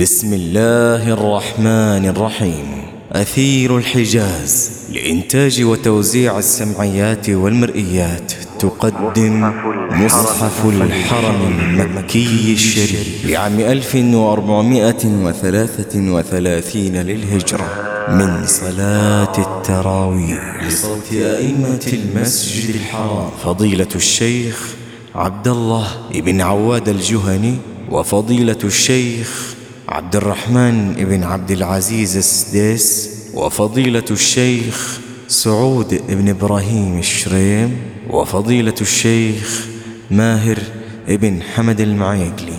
بسم الله الرحمن الرحيم. أثير الحجاز. لإنتاج وتوزيع السمعيات والمرئيات تقدم مصحف الحرم المكي الشريف لعام 1433 للهجرة من صلاة التراويح بصوت أئمة المسجد الحرام. فضيلة الشيخ عبد الله بن عواد الجهني وفضيلة الشيخ عبد الرحمن بن عبد العزيز السديس وفضيلة الشيخ سعود بن إبراهيم الشريم وفضيلة الشيخ ماهر بن حمد المعيقلي.